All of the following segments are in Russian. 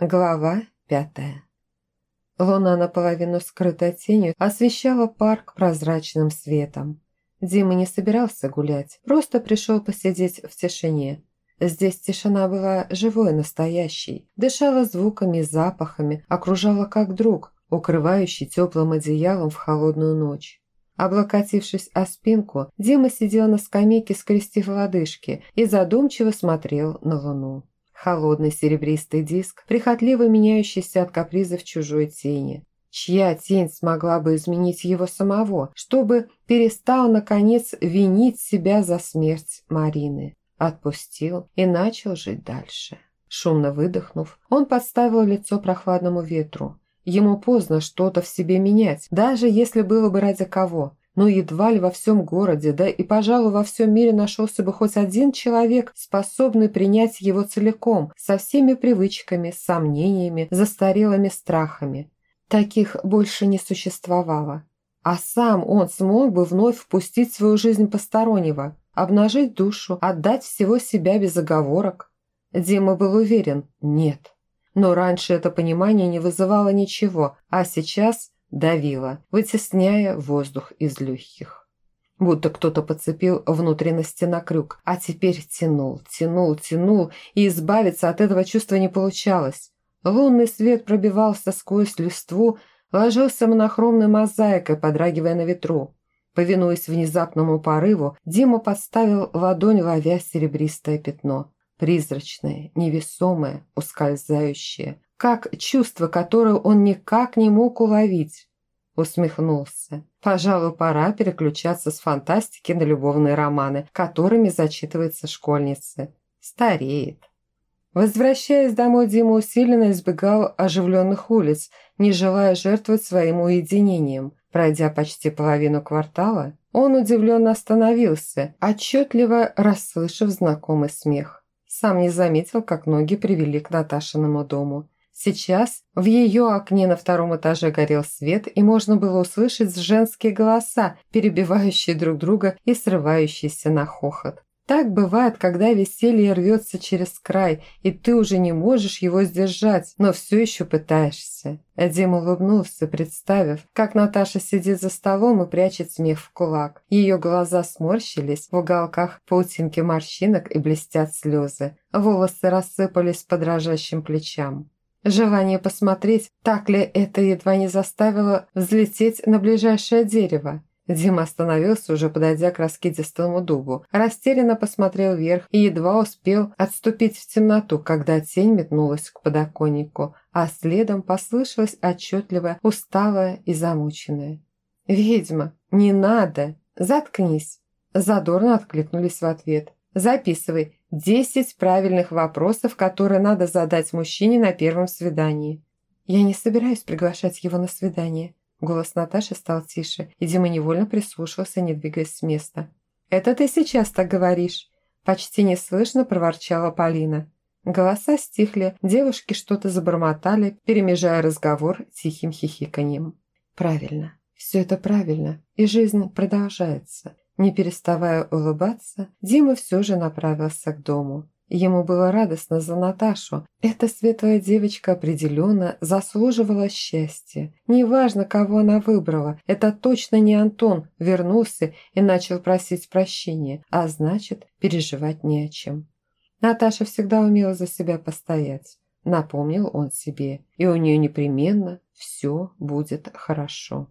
Глава пятая. Луна, наполовину скрытая тенью, освещала парк прозрачным светом. Дима не собирался гулять, просто пришел посидеть в тишине. Здесь тишина была живой, настоящей, дышала звуками, запахами, окружала как друг, укрывающий теплым одеялом в холодную ночь. Облокотившись о спинку, Дима сидел на скамейке, скрестив лодыжки, и задумчиво смотрел на луну. Холодный серебристый диск, прихотливо меняющийся от капризов чужой тени. Чья тень смогла бы изменить его самого, чтобы перестал, наконец, винить себя за смерть Марины? Отпустил и начал жить дальше. Шумно выдохнув, он подставил лицо прохладному ветру. Ему поздно что-то в себе менять, даже если было бы ради кого но едва ли во всем городе, да и, пожалуй, во всем мире нашелся бы хоть один человек, способный принять его целиком, со всеми привычками, сомнениями, застарелыми страхами. Таких больше не существовало. А сам он смог бы вновь впустить в свою жизнь постороннего, обнажить душу, отдать всего себя без оговорок. Дима был уверен – нет. Но раньше это понимание не вызывало ничего, а сейчас – давила, вытесняя воздух из легких. Будто кто-то подцепил внутренности на крюк, а теперь тянул, тянул, тянул, и избавиться от этого чувства не получалось. Лунный свет пробивался сквозь листву, ложился монохромной мозаикой, подрагивая на ветру. Повинуясь внезапному порыву, Дима подставил ладонь, ловя серебристое пятно. Призрачное, невесомое, ускользающее, как чувство, которое он никак не мог уловить. Усмехнулся. Пожалуй, пора переключаться с фантастики на любовные романы, которыми зачитывается школьница. Стареет. Возвращаясь домой, Дима усиленно избегал оживленных улиц, не желая жертвовать своим уединением. Пройдя почти половину квартала, он удивленно остановился, отчетливо расслышав знакомый смех. Сам не заметил, как ноги привели к Наташиному дому. Сейчас в ее окне на втором этаже горел свет, и можно было услышать женские голоса, перебивающие друг друга и срывающиеся на хохот. Так бывает, когда веселье рвется через край, и ты уже не можешь его сдержать, но все еще пытаешься. Эдим улыбнулся, представив, как Наташа сидит за столом и прячет смех в кулак. Ее глаза сморщились, в уголках паутинки морщинок и блестят слезы. Волосы рассыпались по дрожащим плечам. Желание посмотреть, так ли это едва не заставило взлететь на ближайшее дерево. Дима остановился, уже подойдя к раскидистому дубу. Растерянно посмотрел вверх и едва успел отступить в темноту, когда тень метнулась к подоконнику, а следом послышалась отчетливая, усталая и замученная. «Ведьма, не надо! Заткнись!» Задорно откликнулись в ответ. «Записывай, Десять правильных вопросов, которые надо задать мужчине на первом свидании. Я не собираюсь приглашать его на свидание. Голос Наташи стал тише, и Дима невольно прислушался, не двигаясь с места. «Это ты сейчас так говоришь?» Почти неслышно проворчала Полина. Голоса стихли, девушки что-то забормотали, перемежая разговор тихим хихиканьем. «Правильно, все это правильно, и жизнь продолжается. Не переставая улыбаться, Дима все же направился к дому. Ему было радостно за Наташу. Эта светлая девочка определенно заслуживала счастья. Неважно, кого она выбрала, это точно не Антон вернулся и начал просить прощения, а значит, переживать не о чем. Наташа всегда умела за себя постоять. Напомнил он себе, и у нее непременно все будет хорошо.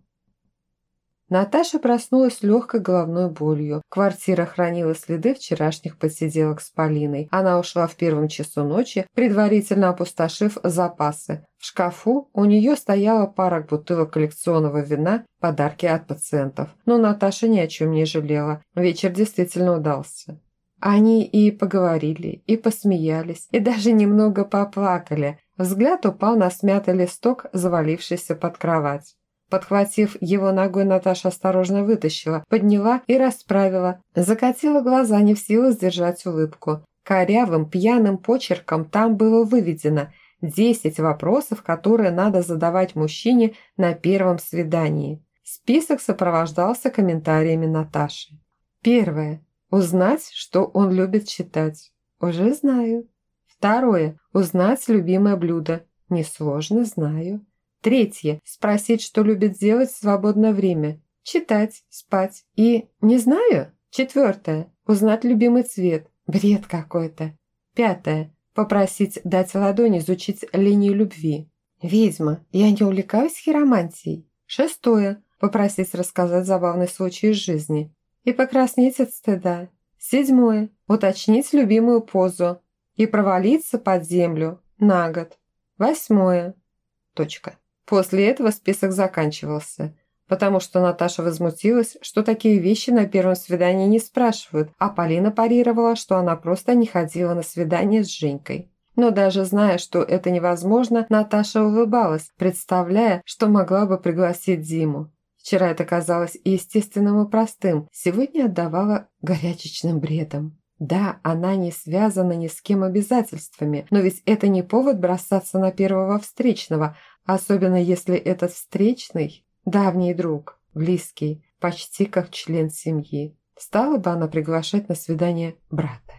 Наташа проснулась легкой головной болью. Квартира хранила следы вчерашних посиделок с Полиной. Она ушла в первом часу ночи, предварительно опустошив запасы. В шкафу у нее стояла пара бутылок коллекционного вина, подарки от пациентов. Но Наташа ни о чем не жалела. Вечер действительно удался. Они и поговорили, и посмеялись, и даже немного поплакали. Взгляд упал на смятый листок, завалившийся под кровать. Подхватив его ногой, Наташа осторожно вытащила, подняла и расправила. Закатила глаза, не в силах сдержать улыбку. Корявым, пьяным почерком там было выведено «десять вопросов, которые надо задавать мужчине на первом свидании». Список сопровождался комментариями Наташи. Первое. Узнать, что он любит читать. Уже знаю. Второе. Узнать любимое блюдо. Несложно, знаю. Третье. Спросить, что любит делать в свободное время. Читать, спать. И не знаю. Четвертое. Узнать любимый цвет. Бред какой-то. Пятое. Попросить дать ладонь изучить линию любви. Ведьма, я не увлекаюсь хиромантией. Шестое. Попросить рассказать забавный случай из жизни. И покраснеть от стыда. Седьмое. Уточнить любимую позу. И провалиться под землю на год. Восьмое. Точка. После этого список заканчивался, потому что Наташа возмутилась, что такие вещи на первом свидании не спрашивают, а Полина парировала, что она просто не ходила на свидание с Женькой. Но даже зная, что это невозможно, Наташа улыбалась, представляя, что могла бы пригласить Диму. Вчера это казалось естественным и простым, сегодня отдавала горячечным бредом. Да, она не связана ни с кем обязательствами, но ведь это не повод бросаться на первого встречного, особенно если этот встречный – давний друг, близкий, почти как член семьи. Стала бы она приглашать на свидание брата.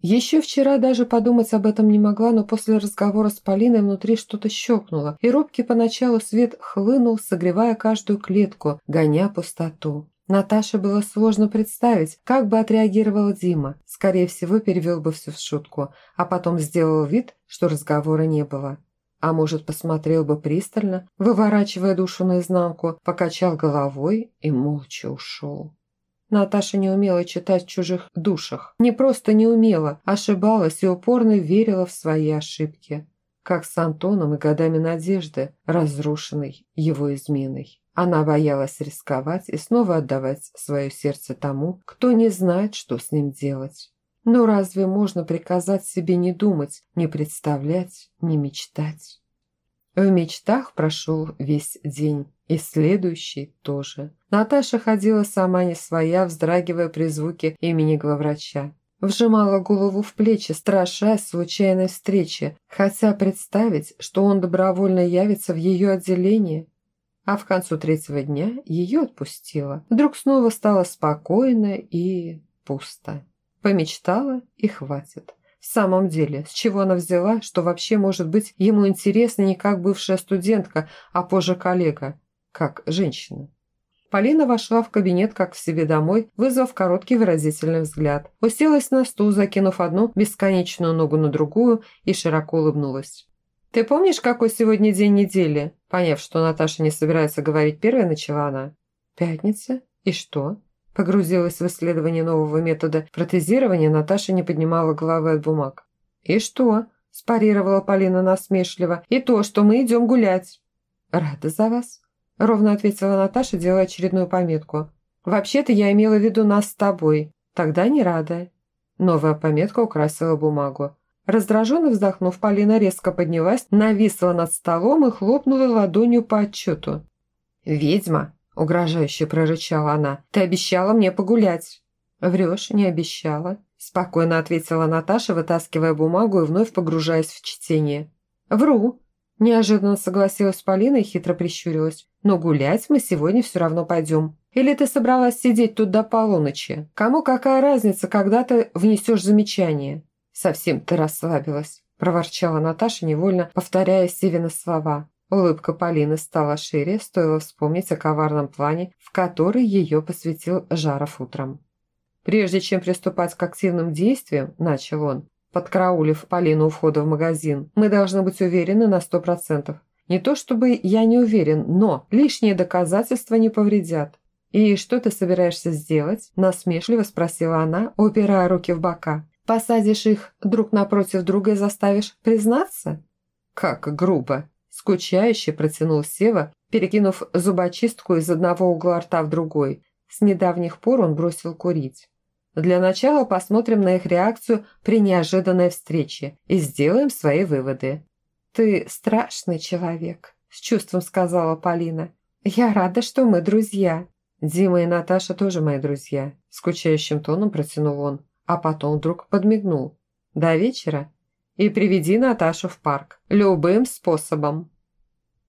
Еще вчера даже подумать об этом не могла, но после разговора с Полиной внутри что-то щелкнуло, и робкий поначалу свет хлынул, согревая каждую клетку, гоня пустоту. Наташе было сложно представить, как бы отреагировал Дима. Скорее всего, перевел бы все в шутку, а потом сделал вид, что разговора не было. А может, посмотрел бы пристально, выворачивая душу наизнанку, покачал головой и молча ушел. Наташа не умела читать в чужих душах. Не просто не умела, ошибалась и упорно верила в свои ошибки. Как с Антоном и годами надежды, разрушенной его изменой. Она боялась рисковать и снова отдавать свое сердце тому, кто не знает, что с ним делать. Но разве можно приказать себе не думать, не представлять, не мечтать? В мечтах прошел весь день, и следующий тоже. Наташа ходила сама не своя, вздрагивая при звуке имени главврача. Вжимала голову в плечи, страшась случайной встречи, хотя представить, что он добровольно явится в ее отделение, а в концу третьего дня ее отпустила. Вдруг снова стало спокойно и пусто. Помечтала и хватит. В самом деле, с чего она взяла, что вообще может быть ему интересно не как бывшая студентка, а позже коллега, как женщина? Полина вошла в кабинет, как в себе домой, вызвав короткий выразительный взгляд. Уселась на стул, закинув одну бесконечную ногу на другую и широко улыбнулась. «Ты помнишь, какой сегодня день недели?» Поняв, что Наташа не собирается говорить первой, начала она. «Пятница? И что?» Погрузилась в исследование нового метода протезирования, Наташа не поднимала головы от бумаг. «И что?» – спарировала Полина насмешливо. «И то, что мы идем гулять». «Рада за вас», – ровно ответила Наташа, делая очередную пометку. «Вообще-то я имела в виду нас с тобой. Тогда не рада». Новая пометка украсила бумагу. Раздраженно вздохнув, Полина резко поднялась, нависла над столом и хлопнула ладонью по отчету. «Ведьма!» – угрожающе прорычала она. «Ты обещала мне погулять!» «Врешь, не обещала», – спокойно ответила Наташа, вытаскивая бумагу и вновь погружаясь в чтение. «Вру!» – неожиданно согласилась Полина и хитро прищурилась. «Но гулять мы сегодня все равно пойдем. Или ты собралась сидеть тут до полуночи? Кому какая разница, когда ты внесешь замечание?» «Совсем ты расслабилась», – проворчала Наташа, невольно повторяя Севина слова. Улыбка Полины стала шире, стоило вспомнить о коварном плане, в который ее посвятил Жаров утром. «Прежде чем приступать к активным действиям», – начал он, подкараулив Полину у входа в магазин, «мы должны быть уверены на сто процентов. Не то чтобы я не уверен, но лишние доказательства не повредят. «И что ты собираешься сделать?» – насмешливо спросила она, упирая руки в бока. Посадишь их друг напротив друга и заставишь признаться? Как грубо. Скучающе протянул Сева, перекинув зубочистку из одного угла рта в другой. С недавних пор он бросил курить. Для начала посмотрим на их реакцию при неожиданной встрече и сделаем свои выводы. «Ты страшный человек», – с чувством сказала Полина. «Я рада, что мы друзья». «Дима и Наташа тоже мои друзья», – скучающим тоном протянул он а потом вдруг подмигнул. «До вечера? И приведи Наташу в парк. Любым способом».